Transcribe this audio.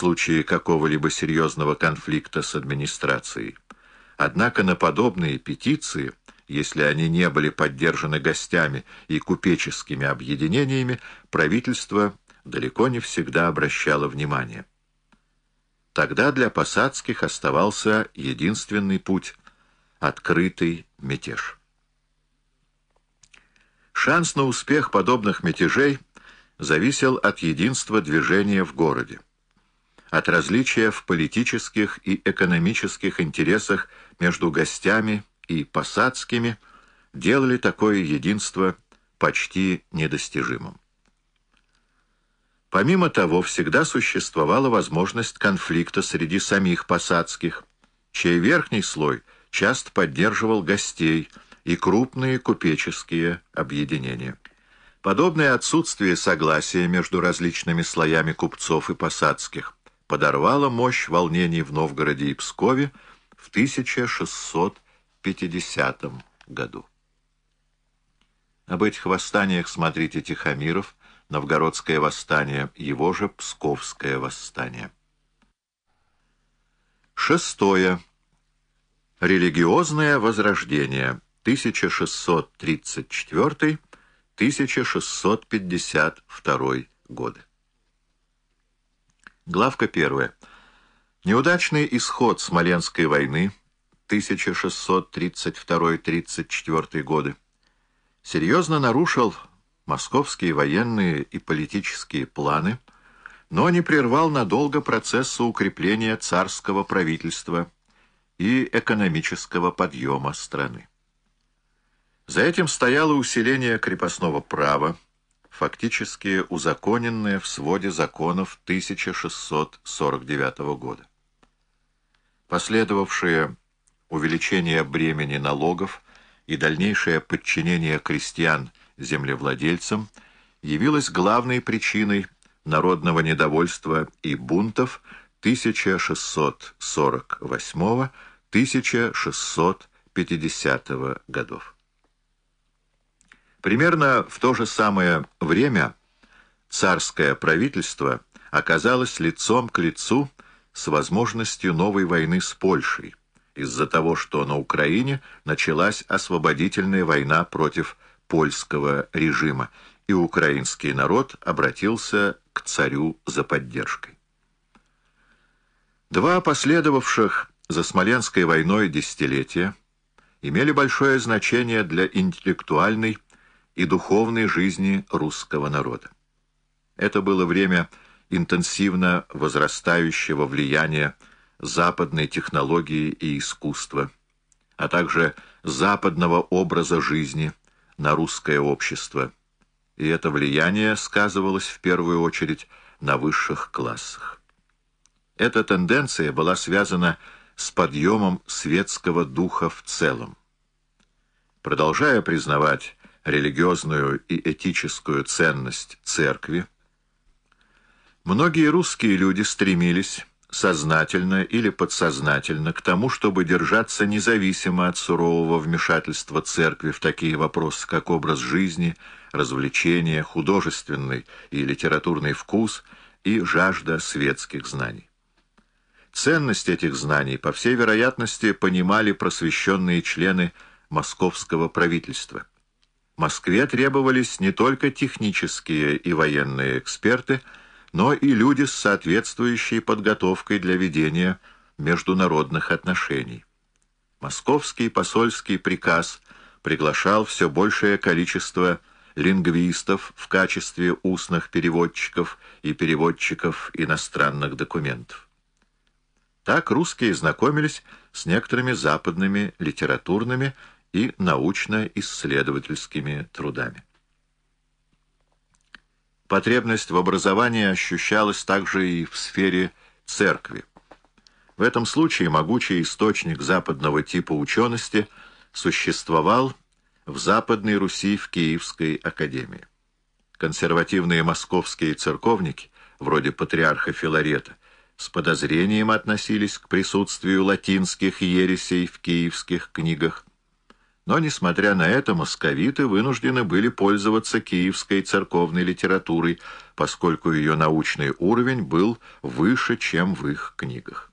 случае какого-либо серьезного конфликта с администрацией. Однако на подобные петиции, если они не были поддержаны гостями и купеческими объединениями, правительство далеко не всегда обращало внимание. Тогда для посадских оставался единственный путь — открытый мятеж. Шанс на успех подобных мятежей зависел от единства движения в городе, от различия в политических и экономических интересах между гостями и посадскими делали такое единство почти недостижимым. Помимо того, всегда существовала возможность конфликта среди самих посадских, чей верхний слой часто поддерживал гостей и крупные купеческие объединения. Подобное отсутствие согласия между различными слоями купцов и посадских подорвало мощь волнений в Новгороде и Пскове в 1650 году. Об этих восстаниях смотрите Тихомиров – Новгородское восстание, его же Псковское восстание. Шестое. Религиозное возрождение. 1634-1652 годы. Главка первая. Неудачный исход Смоленской войны 1632-34 годы серьезно нарушил московские военные и политические планы, но не прервал надолго процесса укрепления царского правительства и экономического подъема страны. За этим стояло усиление крепостного права, фактически узаконенное в своде законов 1649 года. Последовавшее увеличение бремени налогов и дальнейшее подчинение крестьян землевладельцам, явилась главной причиной народного недовольства и бунтов 1648-1650 годов. Примерно в то же самое время царское правительство оказалось лицом к лицу с возможностью новой войны с Польшей, из-за того, что на Украине началась освободительная война против польского режима, и украинский народ обратился к царю за поддержкой. Два последовавших за Смоленской войной десятилетия имели большое значение для интеллектуальной и духовной жизни русского народа. Это было время интенсивно возрастающего влияния западной технологии и искусства, а также западного образа жизни – на русское общество, и это влияние сказывалось в первую очередь на высших классах. Эта тенденция была связана с подъемом светского духа в целом. Продолжая признавать религиозную и этическую ценность церкви, многие русские люди стремились сознательно или подсознательно к тому, чтобы держаться независимо от сурового вмешательства церкви в такие вопросы, как образ жизни, развлечения, художественный и литературный вкус и жажда светских знаний. Ценность этих знаний, по всей вероятности, понимали просвещенные члены московского правительства. Москве требовались не только технические и военные эксперты, но и люди с соответствующей подготовкой для ведения международных отношений. Московский посольский приказ приглашал все большее количество лингвистов в качестве устных переводчиков и переводчиков иностранных документов. Так русские знакомились с некоторыми западными литературными и научно-исследовательскими трудами. Потребность в образовании ощущалась также и в сфере церкви. В этом случае могучий источник западного типа учености существовал в Западной Руси в Киевской академии. Консервативные московские церковники, вроде патриарха Филарета, с подозрением относились к присутствию латинских ересей в киевских книгах, Но, несмотря на это, московиты вынуждены были пользоваться киевской церковной литературой, поскольку ее научный уровень был выше, чем в их книгах.